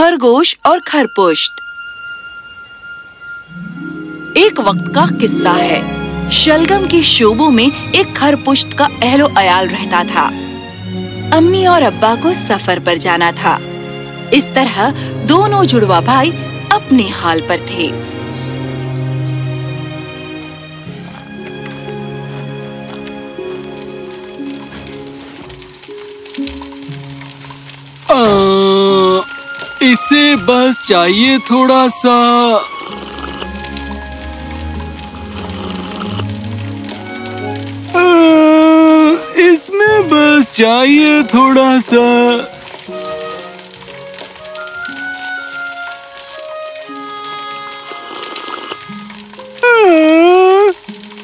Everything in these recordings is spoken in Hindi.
खरगोश और खरपुश्त एक वक्त का किस्सा है। शलगम की शोबों में एक खरपुश्त का अहलो अयाल रहता था। अम्मी और अब्बा को सफ़र पर जाना था। इस तरह दोनों जुड़वा भाई अपने हाल पर थे। इसे बस चाहिए थोड़ा सा। इसमें बस चाहिए थोड़ा सा।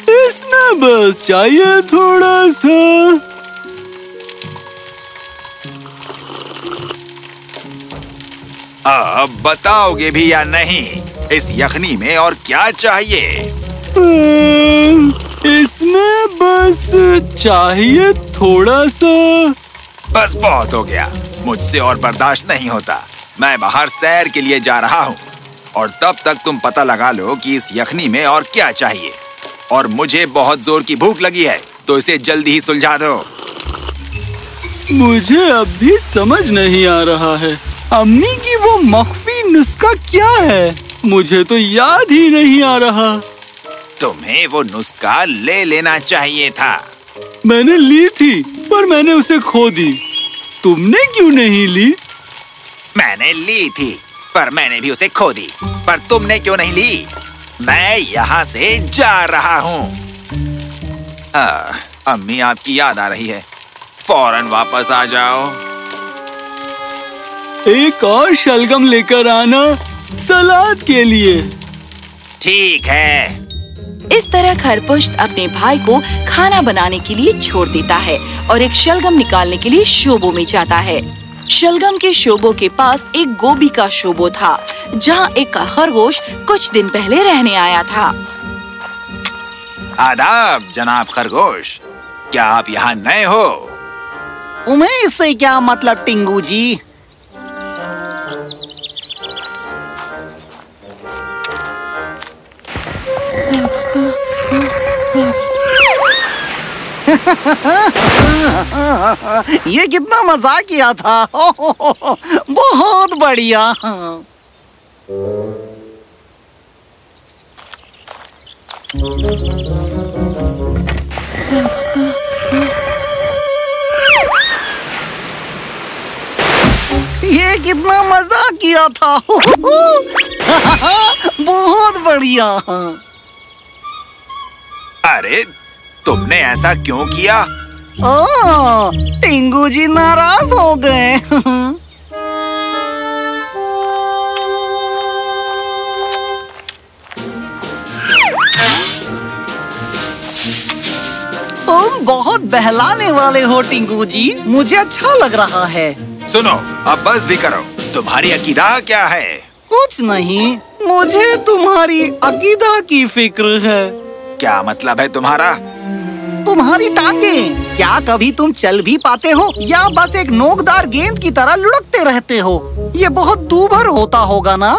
इसमें बस चाहिए थोड़ा सा। अब बताओगे भी या नहीं? इस यखनी में और क्या चाहिए? इसमें बस चाहिए थोड़ा सा। बस बहुत हो गया। मुझसे और बर्दाश्त नहीं होता। मैं बाहर सैर के लिए जा रहा हूँ। और तब तक तुम पता लगा लो कि इस यखनी में और क्या चाहिए। और मुझे बहुत ज़ोर की भूख लगी है तो इसे जल्दी ही सुलझा दो। मुझे अब भी समझ नहीं आ रहा है। अम्मी की वो मख्फी नुस्खा क्या है? मुझे तो याद ही नहीं आ रहा। तुम्हें वो नुस्खा ले लेना चाहिए था। मैंने ली थी पर मैंने उसे खो दी। तुमने क्यों नहीं ली? मैंने ली थी पर मैंने भी उसे खो दी। पर तुमने क्यों नहीं ली? मैं यहाँ से जा रहा हूँ। अम्मी आपकी याद आ रही है। फ़ौरन वापस आ जाओ। एक और शलगम लेकर आना सलाद के लिए। ठीक है। इस तरह खरपुष्ट अपने भाई को खाना बनाने के लिए छोड़ देता है और एक शलगम निकालने के लिए शोबो में जाता है। शलगम के शोबो के पास एक गोभी का शोबो था जहाँ एक खरगोश कुछ दिन पहले रहने आया था। आदाब जनाब खरगोश। क्या आप यहाँ नए हो? तुम्हें इससे क्या मतलब टिंगू जी? ये कितना मज़ाक किया था। बहुत बढ़िया। ये कितना मज़ाक किया था। बहुत बढ़िया। अरे तुमने ऐसा क्यों किया? ओ, टिंगू जी नाराज़ हो गए। तुम बहुत बहलाने वाले हो टिंगू जी। मुझे अच्छा लग रहा है। सुनो अब बस भी करो। तुम्हारी अकीदा क्या है? कुछ नहीं मुझे तुम्हारी अकीदा की फ़िक्र है। क्या मतलब है तुम्हारा? तुम्हारी टांगे। क्या कभी तुम चल भी पाते हो या बस एक नोकदार गेंद की तरह लुढ़कते रहते हो? ये बहुत दूभर होता होगा ना?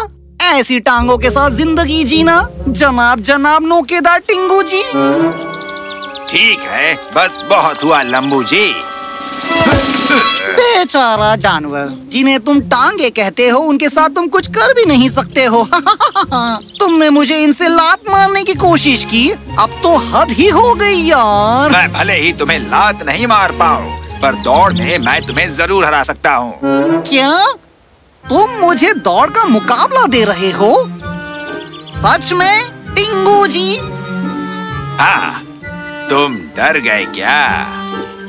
ऐसी टांगों के साथ ज़िंदगी जीना, जनाब जनाब नोकेदार टिंगू जी। ठीक है, बस बहुत हुआ लंबू जी। बेचारा जानवर जिन्हें तुम टांगे कहते हो उनके साथ तुम कुछ कर भी नहीं सकते हो। तुमने मुझे इनसे लात मारने की कोशिश की। अब तो हद ही हो गई यार। मैं भले ही तुम्हें लात नहीं मार पाऊँ पर दौड़ में मैं तुम्हें ज़रूर हरा सकता हूँ। क्या? तुम मुझे दौड़ का मुकाबला दे रहे हो? सच में टिंगू जी? हाँ तुम डर गए क्या?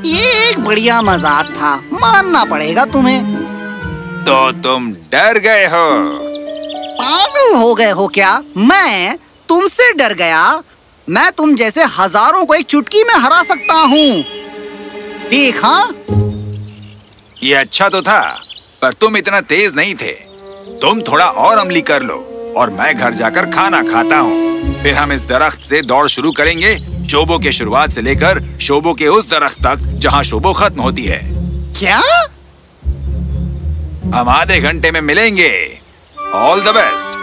ये एक बढ़िया मज़ाक था। मानना पड़ेगा तुम्हें। तो तुम डर गए हो। पागल हो गए हो क्या? मैं तुमसे डर गया। मैं तुम जैसे हज़ारों को एक चुटकी में हरा सकता हूँ। देखा ये अच्छा तो था पर तुम इतना तेज नहीं थे। तुम थोड़ा और अमली कर लो और मैं घर जाकर खाना खाता हूँ। फिर हम इस दरख्त से दौड़ शुरू करेंगे शोबो के शुरुआत से लेकर शोबो के उस दरख्त तक जहाँ शोबो खत्म होती है। क्या? हम आधे घंटे में मिलेंगे। ऑल द बेस्ट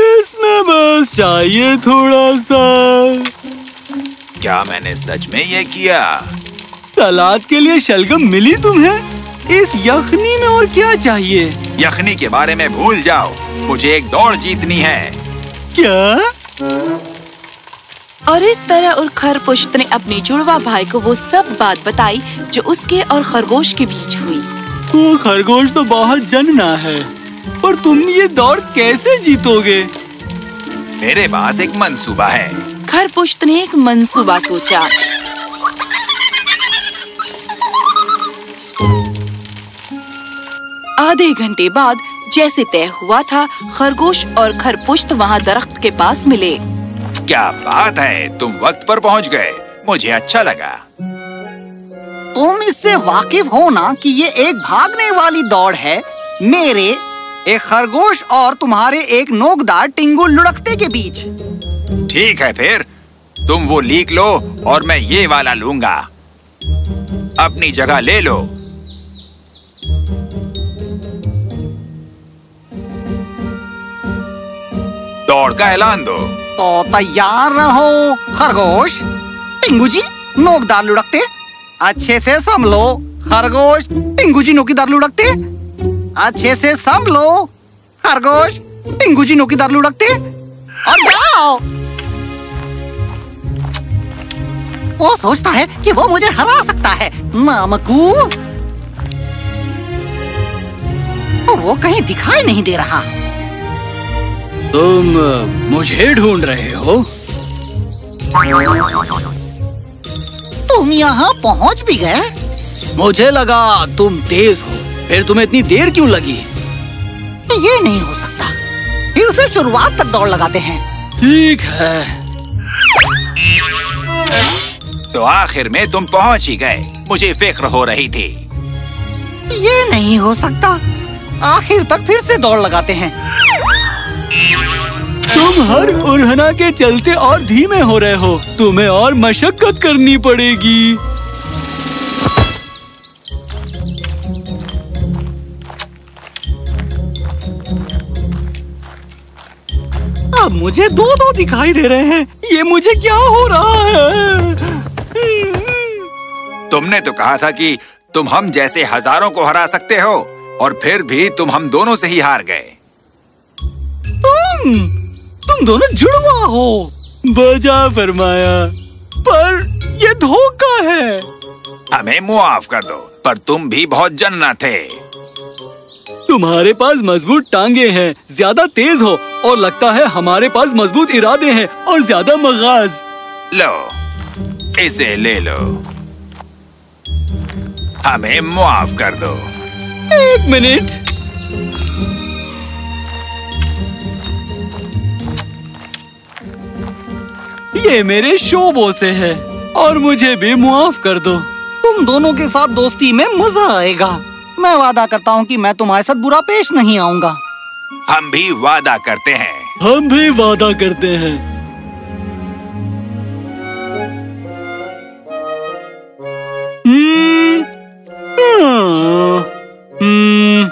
इसमें बस चाहिए थोड़ा सा। क्या मैंने सच में ये किया? सलाद के लिए शलगम मिली तुम्हें? इस यखनी में और क्या चाहिए? यखनी के बारे में भूल जाओ। मुझे एक दौड़ जीतनी है। क्या? और इस तरह उर खरपुष्ट ने अपने जुड़वा भाई को वो सब बात बताई जो उसके और खरगोश के बीच हुई। वो खरगोश तो बहुत जनना है और तुम ये दौड़ कैसे जीतोगे? मेरे पास एक मंसूबा है। खरपुष्ट ने एक मंसूबा सोचा। आधे घंटे बाद जैसे तय हुआ था खरगोश और खरपुष्ट वहाँ दरख्त के पास मिले। क्या बात है तुम वक्त पर पहुँच गए। मुझे अच्छा लगा। तुम इससे वाकिफ हो ना कि ये एक भागने वाली दौड़ है? मेरे एक खरगोश और तुम्हारे एक नोकदार टिंगू लुढ़कते के बीच। ठीक है फिर तुम वो लीक लो और मैं ये वाला लूँगा। अपनी जगह ले लो। दौड़ का ऐलान दो। तो तैयार रहो, खरगोश। टिंगू जी नोकदार लुढ़कते। अच्छे से संभलो, खरगोश। टिंगू जी नोकीदार लुढ़कते। अच्छे से संभलो, खरगोश। टिंगू जी नोकीदार लुढ़कते। और जाओ। वो सोचता है कि वो मुझे हरा सकता है। नामकू वो कहीं दिखाई नहीं दे रहा। तुम मुझे ढूंढ रहे हो। तुम यहाँ पहुँच भी गए? मुझे लगा तुम तेज हो। फिर तुम्हें इतनी देर क्यों लगी? ये नहीं हो सकता। फिर से शुरुआत तक दौड़ लगाते हैं। ठीक है। तो आखिर में तुम पहुँच ही गए। मुझे फ़िक्र हो रही थी। ये नहीं हो सकता। आखिर तक फिर से दौड़ लगाते हैं। तुम हर उड़हना के चलते और धीमे हो रहे हो। तुम्हें और मशक्कत करनी पड़ेगी। अब मुझे दो दो दिखाई दे रहे हैं। ये मुझे क्या हो रहा है? तुमने तो कहा था कि तुम हम जैसे हज़ारों को हरा सकते हो, और फिर भी तुम हम दोनों से ही हार गए। तुम तुम दोनों जुड़वा हो। बजा फरमाया पर ये धोखा है। हमें मुआफ कर दो पर तुम भी बहुत जन्ना थे तुम्हारे पास मज़बूत टांगे हैं ज़्यादा तेज हो और लगता है हमारे पास मज़बूत इरादे हैं और ज़्यादा मगाज। लो इसे ले लो। हमें मुआफ कर दो। एक मिनट। ये मेरे शोबों से है और मुझे भी मुआफ कर दो। तुम दोनों के साथ दोस्ती में मज़ा आएगा। मैं वादा करता हूँ कि मैं तुम्हारे साथ बुरा पेश नहीं आऊँगा। हम भी वादा करते हैं। हम भी वादा करते हैं। हम्म, हाँ, हम्म,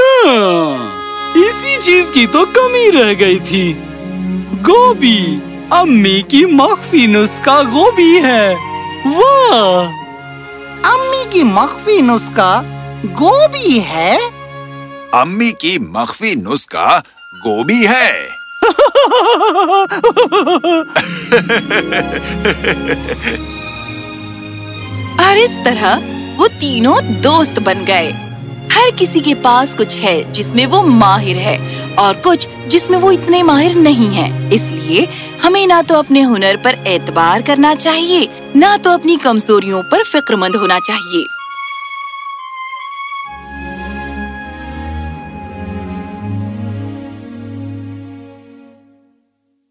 हाँ, इसी चीज़ की तो कमी रह गई थी। गोभी। अम्मी की मख्फी नुस्खा गोभी है। वाह। अम्मी की मख्फी नुस्खा गोभी है? अम्मी की मख्फी नुस्खा गोभी है। और इस तरह वो तीनों दोस्त बन गए। हर किसी के पास कुछ है जिसमें वो माहिर है और कुछ जिसमें वो इतने माहिर नहीं है। इसलिए हमें ना तो अपने हुनर पर एतबार करना चाहिए, ना तो अपनी कमजोरियों पर फिक्रमंद होना चाहिए।